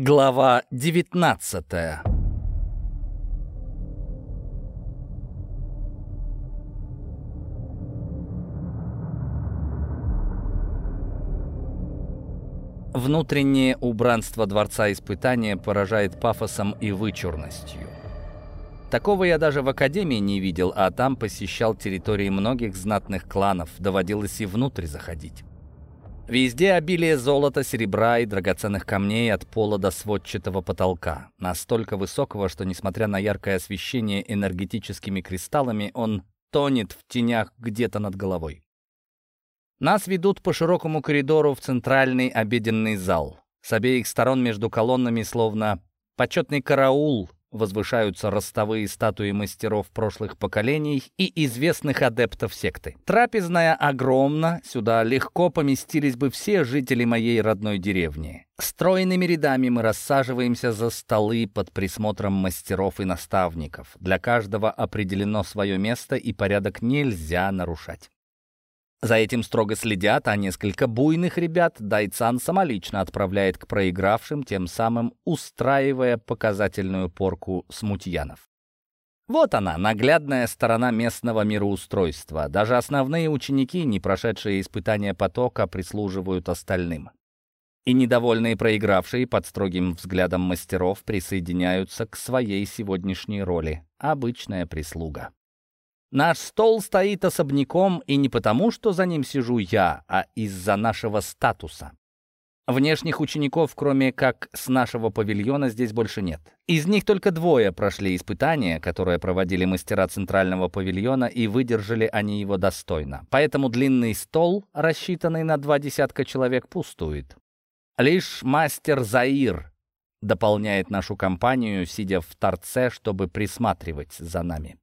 Глава 19 Внутреннее убранство Дворца Испытания поражает пафосом и вычурностью. Такого я даже в Академии не видел, а там посещал территории многих знатных кланов, доводилось и внутрь заходить. Везде обилие золота, серебра и драгоценных камней от пола до сводчатого потолка. Настолько высокого, что, несмотря на яркое освещение энергетическими кристаллами, он тонет в тенях где-то над головой. Нас ведут по широкому коридору в центральный обеденный зал. С обеих сторон между колоннами, словно почетный караул, возвышаются ростовые статуи мастеров прошлых поколений и известных адептов секты. Трапезная огромна, сюда легко поместились бы все жители моей родной деревни. Стройными рядами мы рассаживаемся за столы под присмотром мастеров и наставников. Для каждого определено свое место, и порядок нельзя нарушать. За этим строго следят, а несколько буйных ребят Дайцан самолично отправляет к проигравшим, тем самым устраивая показательную порку смутьянов. Вот она, наглядная сторона местного мироустройства. Даже основные ученики, не прошедшие испытания потока, прислуживают остальным. И недовольные проигравшие под строгим взглядом мастеров присоединяются к своей сегодняшней роли — обычная прислуга. Наш стол стоит особняком, и не потому, что за ним сижу я, а из-за нашего статуса. Внешних учеников, кроме как с нашего павильона, здесь больше нет. Из них только двое прошли испытания, которое проводили мастера центрального павильона, и выдержали они его достойно. Поэтому длинный стол, рассчитанный на два десятка человек, пустует. Лишь мастер Заир дополняет нашу компанию, сидя в торце, чтобы присматривать за нами.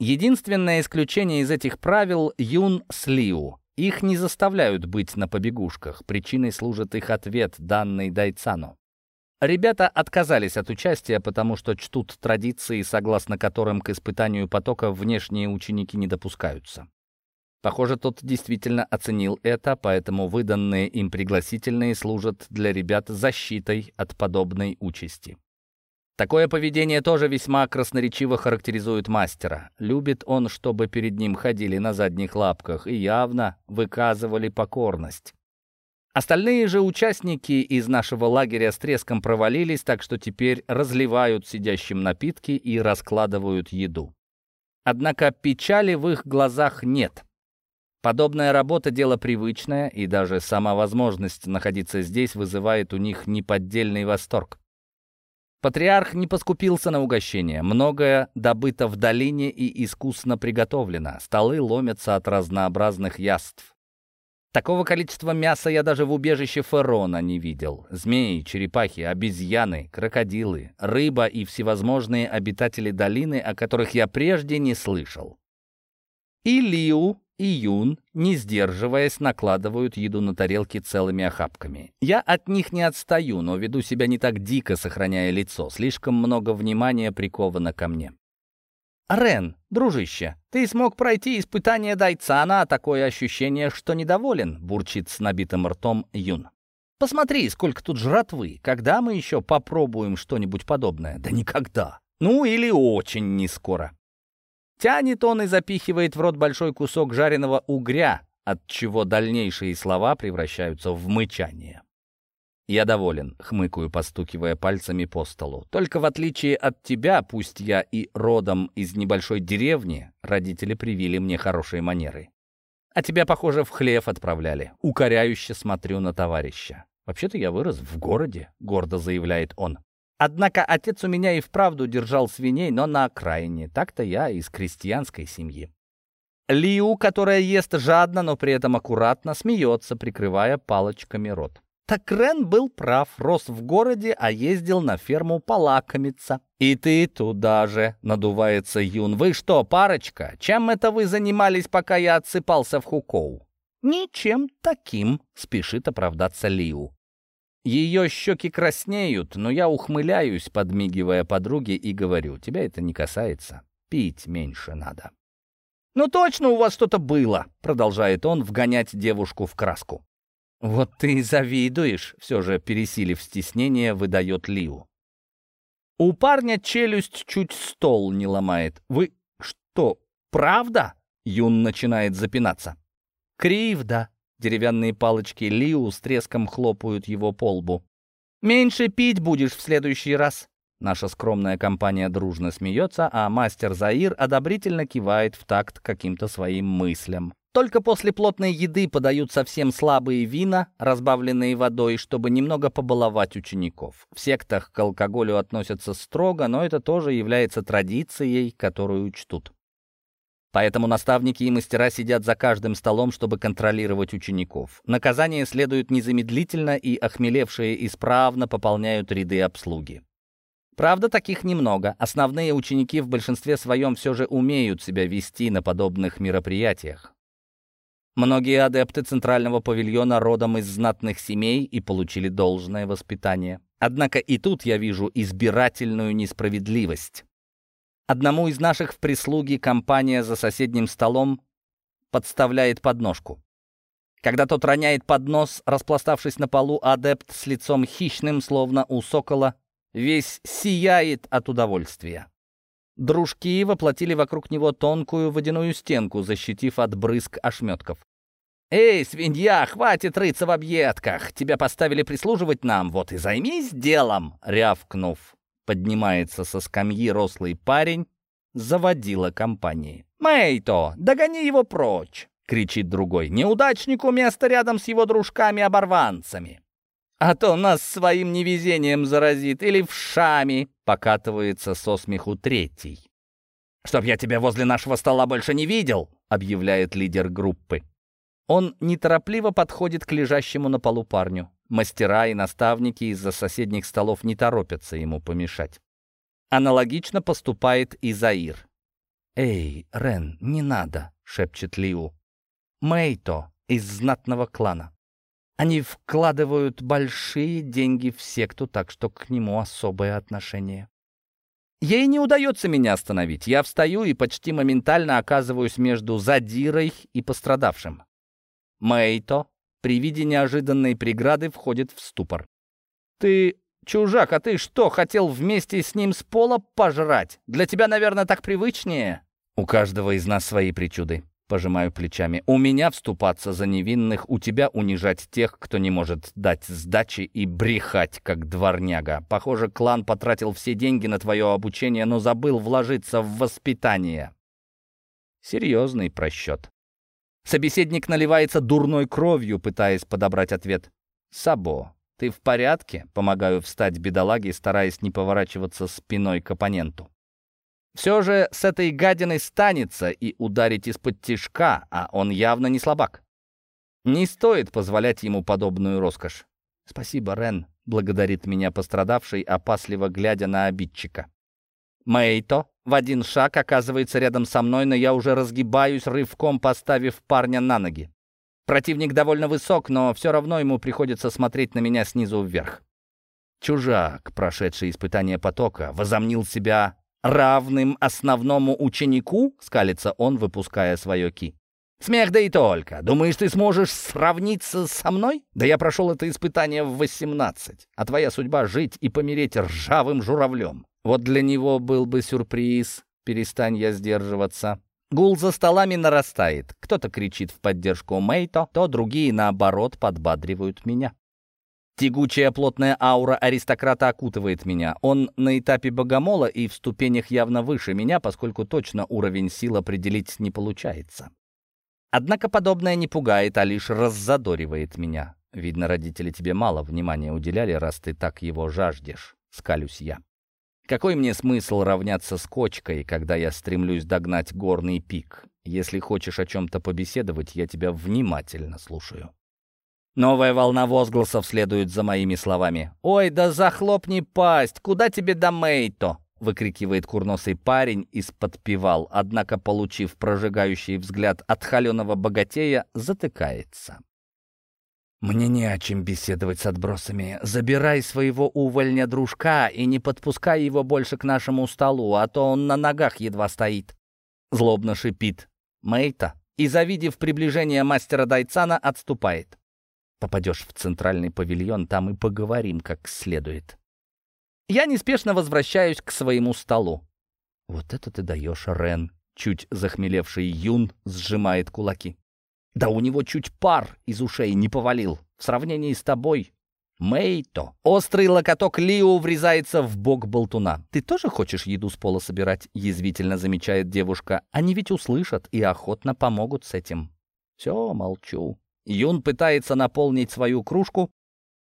Единственное исключение из этих правил — Юн Слиу. Их не заставляют быть на побегушках. Причиной служит их ответ, данный Дайцану. Ребята отказались от участия, потому что чтут традиции, согласно которым к испытанию потока внешние ученики не допускаются. Похоже, тот действительно оценил это, поэтому выданные им пригласительные служат для ребят защитой от подобной участи. Такое поведение тоже весьма красноречиво характеризует мастера. Любит он, чтобы перед ним ходили на задних лапках и явно выказывали покорность. Остальные же участники из нашего лагеря с треском провалились, так что теперь разливают сидящим напитки и раскладывают еду. Однако печали в их глазах нет. Подобная работа — дело привычное, и даже сама возможность находиться здесь вызывает у них неподдельный восторг. Патриарх не поскупился на угощение. Многое добыто в долине и искусно приготовлено. Столы ломятся от разнообразных яств. Такого количества мяса я даже в убежище Ферона не видел. Змеи, черепахи, обезьяны, крокодилы, рыба и всевозможные обитатели долины, о которых я прежде не слышал. И Лиу, и Юн, не сдерживаясь, накладывают еду на тарелки целыми охапками. Я от них не отстаю, но веду себя не так дико, сохраняя лицо. Слишком много внимания приковано ко мне. «Рен, дружище, ты смог пройти испытание Дайцана, а такое ощущение, что недоволен», — бурчит с набитым ртом Юн. «Посмотри, сколько тут жратвы. Когда мы еще попробуем что-нибудь подобное?» «Да никогда. Ну, или очень нескоро». Тянет он и запихивает в рот большой кусок жареного угря, от чего дальнейшие слова превращаются в мычание. Я доволен, хмыкаю, постукивая пальцами по столу. Только в отличие от тебя, пусть я и родом из небольшой деревни, родители привили мне хорошие манеры. А тебя, похоже, в хлев отправляли. Укоряюще смотрю на товарища. Вообще-то я вырос в городе, гордо заявляет он. Однако отец у меня и вправду держал свиней, но на окраине. Так-то я из крестьянской семьи. Лиу, которая ест жадно, но при этом аккуратно, смеется, прикрывая палочками рот. Так Рен был прав, рос в городе, а ездил на ферму полакомиться. «И ты туда же», — надувается Юн. «Вы что, парочка? Чем это вы занимались, пока я отсыпался в Хукоу?» «Ничем таким», — спешит оправдаться Лиу. Ее щеки краснеют, но я ухмыляюсь, подмигивая подруге, и говорю, тебя это не касается. Пить меньше надо. «Ну точно у вас что-то было!» — продолжает он вгонять девушку в краску. «Вот ты и завидуешь», — все же, пересилив стеснение, выдает Лиу. У парня челюсть чуть стол не ломает. «Вы что, правда?» — Юн начинает запинаться. «Кривда», — деревянные палочки Лиу с треском хлопают его по лбу. «Меньше пить будешь в следующий раз». Наша скромная компания дружно смеется, а мастер Заир одобрительно кивает в такт каким-то своим мыслям. Только после плотной еды подают совсем слабые вина, разбавленные водой, чтобы немного побаловать учеников. В сектах к алкоголю относятся строго, но это тоже является традицией, которую чтут. Поэтому наставники и мастера сидят за каждым столом, чтобы контролировать учеников. Наказание следует незамедлительно, и охмелевшие исправно пополняют ряды обслуги. Правда, таких немного. Основные ученики в большинстве своем все же умеют себя вести на подобных мероприятиях. Многие адепты Центрального павильона родом из знатных семей и получили должное воспитание. Однако и тут я вижу избирательную несправедливость. Одному из наших в прислуге компания за соседним столом подставляет подножку. Когда тот роняет поднос, распластавшись на полу, адепт с лицом хищным, словно у сокола, весь сияет от удовольствия. Дружки воплотили вокруг него тонкую водяную стенку, защитив от брызг ошметков. «Эй, свинья, хватит рыться в объедках! Тебя поставили прислуживать нам, вот и займись делом!» Рявкнув, поднимается со скамьи рослый парень, заводила компании. «Мэйто, догони его прочь!» — кричит другой. «Неудачнику место рядом с его дружками-оборванцами!» «А то нас своим невезением заразит или вшами!» — покатывается со смеху третий. «Чтоб я тебя возле нашего стола больше не видел!» — объявляет лидер группы. Он неторопливо подходит к лежащему на полу парню. Мастера и наставники из-за соседних столов не торопятся ему помешать. Аналогично поступает и Заир. «Эй, Рен, не надо!» — шепчет Лиу. «Мэйто из знатного клана. Они вкладывают большие деньги в секту, так что к нему особое отношение. Ей не удается меня остановить. Я встаю и почти моментально оказываюсь между задирой и пострадавшим. Мэйто при виде неожиданной преграды входит в ступор. «Ты чужак, а ты что, хотел вместе с ним с пола пожрать? Для тебя, наверное, так привычнее?» «У каждого из нас свои причуды», Пожимаю плечами. «У меня вступаться за невинных, у тебя унижать тех, кто не может дать сдачи и брехать, как дворняга. Похоже, клан потратил все деньги на твое обучение, но забыл вложиться в воспитание». Серьезный просчет. Собеседник наливается дурной кровью, пытаясь подобрать ответ. «Сабо, ты в порядке?» Помогаю встать бедолаге, стараясь не поворачиваться спиной к оппоненту. Все же с этой гадиной станется и ударить из-под тишка, а он явно не слабак. Не стоит позволять ему подобную роскошь. «Спасибо, Рен», — благодарит меня пострадавший, опасливо глядя на обидчика. Мэйто в один шаг оказывается рядом со мной, но я уже разгибаюсь, рывком поставив парня на ноги. Противник довольно высок, но все равно ему приходится смотреть на меня снизу вверх. Чужак, прошедший испытание потока, возомнил себя равным основному ученику?» — скалится он, выпуская свое ки. «Смех да и только. Думаешь, ты сможешь сравниться со мной? Да я прошел это испытание в 18, а твоя судьба — жить и помереть ржавым журавлем. Вот для него был бы сюрприз. Перестань я сдерживаться». Гул за столами нарастает. Кто-то кричит в поддержку Мейто, то другие, наоборот, подбадривают меня. Тягучая плотная аура аристократа окутывает меня. Он на этапе богомола и в ступенях явно выше меня, поскольку точно уровень сил определить не получается. Однако подобное не пугает, а лишь раззадоривает меня. Видно, родители тебе мало внимания уделяли, раз ты так его жаждешь, скалюсь я. Какой мне смысл равняться с кочкой, когда я стремлюсь догнать горный пик? Если хочешь о чем-то побеседовать, я тебя внимательно слушаю. Новая волна возгласов следует за моими словами. «Ой, да захлопни пасть! Куда тебе до Мейто?» выкрикивает курносый парень из-под пивал, однако, получив прожигающий взгляд от холеного богатея, затыкается. «Мне не о чем беседовать с отбросами. Забирай своего увольня дружка и не подпускай его больше к нашему столу, а то он на ногах едва стоит». Злобно шипит Мейта и, завидев приближение мастера Дайцана, отступает. Попадешь в центральный павильон, там и поговорим как следует. Я неспешно возвращаюсь к своему столу. Вот это ты даешь, Рен. Чуть захмелевший Юн сжимает кулаки. Да у него чуть пар из ушей не повалил. В сравнении с тобой Мэйто. Острый локоток Лио врезается в бок болтуна. «Ты тоже хочешь еду с пола собирать?» — язвительно замечает девушка. «Они ведь услышат и охотно помогут с этим». «Все, молчу». Юн пытается наполнить свою кружку,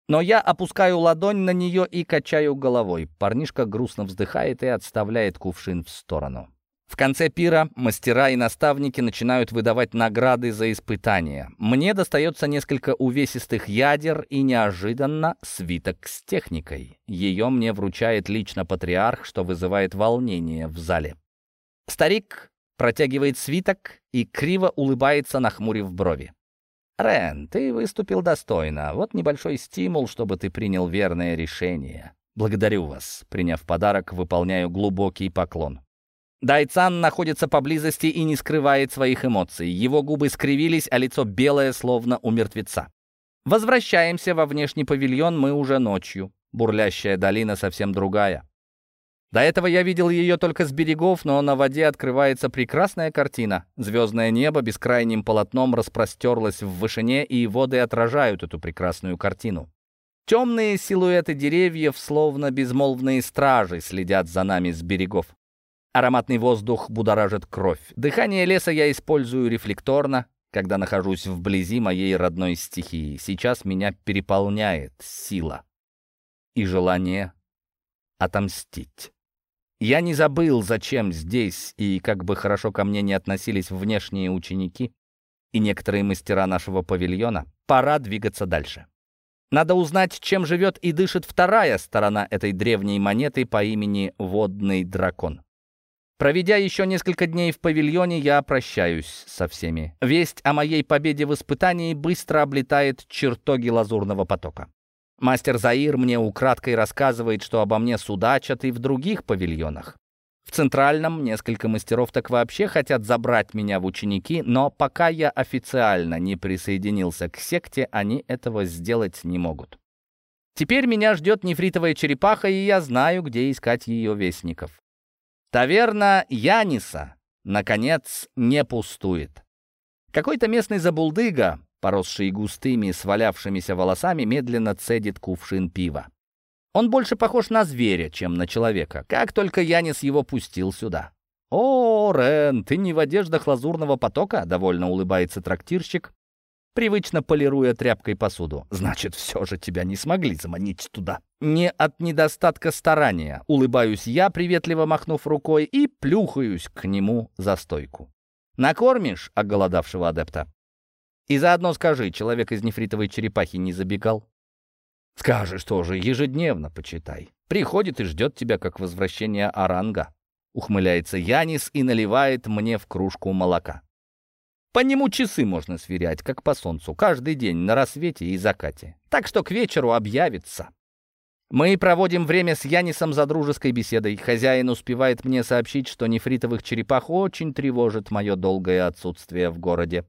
но я опускаю ладонь на нее и качаю головой. Парнишка грустно вздыхает и отставляет кувшин в сторону. В конце пира мастера и наставники начинают выдавать награды за испытания. Мне достается несколько увесистых ядер и неожиданно свиток с техникой. Ее мне вручает лично патриарх, что вызывает волнение в зале. Старик протягивает свиток и криво улыбается, нахмурив брови. «Рен, ты выступил достойно. Вот небольшой стимул, чтобы ты принял верное решение. Благодарю вас». Приняв подарок, выполняю глубокий поклон. Дайцан находится поблизости и не скрывает своих эмоций. Его губы скривились, а лицо белое, словно у мертвеца. Возвращаемся во внешний павильон мы уже ночью. Бурлящая долина совсем другая. До этого я видел ее только с берегов, но на воде открывается прекрасная картина. Звездное небо бескрайним полотном распростерлось в вышине, и воды отражают эту прекрасную картину. Темные силуэты деревьев, словно безмолвные стражи, следят за нами с берегов. Ароматный воздух будоражит кровь. Дыхание леса я использую рефлекторно, когда нахожусь вблизи моей родной стихии. Сейчас меня переполняет сила и желание отомстить. Я не забыл, зачем здесь, и как бы хорошо ко мне не относились внешние ученики и некоторые мастера нашего павильона, пора двигаться дальше. Надо узнать, чем живет и дышит вторая сторона этой древней монеты по имени Водный Дракон. Проведя еще несколько дней в павильоне, я прощаюсь со всеми. Весть о моей победе в испытании быстро облетает чертоги лазурного потока. Мастер Заир мне украдкой рассказывает, что обо мне судачат и в других павильонах. В центральном несколько мастеров так вообще хотят забрать меня в ученики, но пока я официально не присоединился к секте, они этого сделать не могут. Теперь меня ждет нефритовая черепаха, и я знаю, где искать ее вестников. Таверна Яниса, наконец, не пустует. Какой-то местный забулдыга, поросший густыми, свалявшимися волосами, медленно цедит кувшин пива. Он больше похож на зверя, чем на человека. Как только Янис его пустил сюда. «О, Рен, ты не в одеждах лазурного потока?» — довольно улыбается трактирщик, привычно полируя тряпкой посуду. «Значит, все же тебя не смогли заманить туда». Не от недостатка старания. Улыбаюсь я, приветливо махнув рукой, и плюхаюсь к нему за стойку. «Накормишь?» — оголодавшего адепта. «И заодно скажи, человек из нефритовой черепахи не забегал?» «Скажешь тоже, ежедневно почитай. Приходит и ждет тебя, как возвращение оранга». Ухмыляется Янис и наливает мне в кружку молока. По нему часы можно сверять, как по солнцу, каждый день на рассвете и закате. Так что к вечеру объявится. Мы проводим время с Янисом за дружеской беседой. Хозяин успевает мне сообщить, что нефритовых черепах очень тревожит мое долгое отсутствие в городе.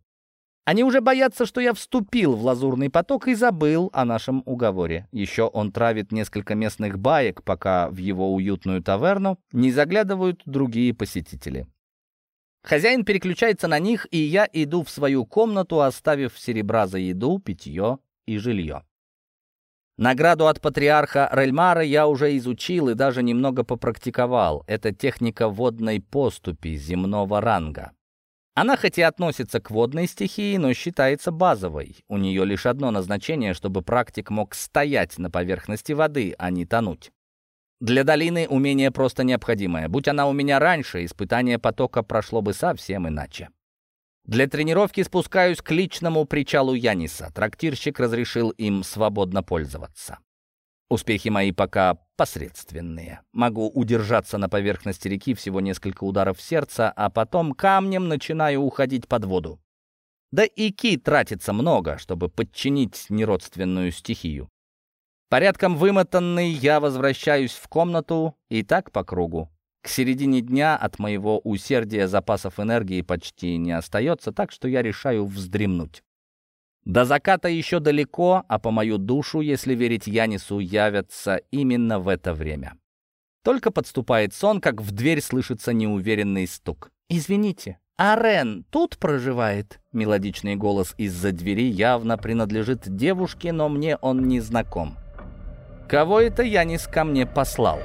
Они уже боятся, что я вступил в лазурный поток и забыл о нашем уговоре. Еще он травит несколько местных баек, пока в его уютную таверну не заглядывают другие посетители. Хозяин переключается на них, и я иду в свою комнату, оставив серебра за еду, питье и жилье. Награду от патриарха Рельмара я уже изучил и даже немного попрактиковал. Это техника водной поступи земного ранга. Она хоть и относится к водной стихии, но считается базовой. У нее лишь одно назначение, чтобы практик мог стоять на поверхности воды, а не тонуть. Для долины умение просто необходимое. Будь она у меня раньше, испытание потока прошло бы совсем иначе. Для тренировки спускаюсь к личному причалу Яниса. Трактирщик разрешил им свободно пользоваться. Успехи мои пока посредственные. Могу удержаться на поверхности реки всего несколько ударов сердца, а потом камнем начинаю уходить под воду. Да и ки тратится много, чтобы подчинить неродственную стихию. Порядком вымотанный, я возвращаюсь в комнату и так по кругу. К середине дня от моего усердия запасов энергии почти не остается, так что я решаю вздремнуть. До заката еще далеко, а по мою душу, если верить Янису, явятся именно в это время. Только подступает сон, как в дверь слышится неуверенный стук. «Извините, а Рен тут проживает?» Мелодичный голос из-за двери явно принадлежит девушке, но мне он не знаком. «Кого это Янис ко мне послал?»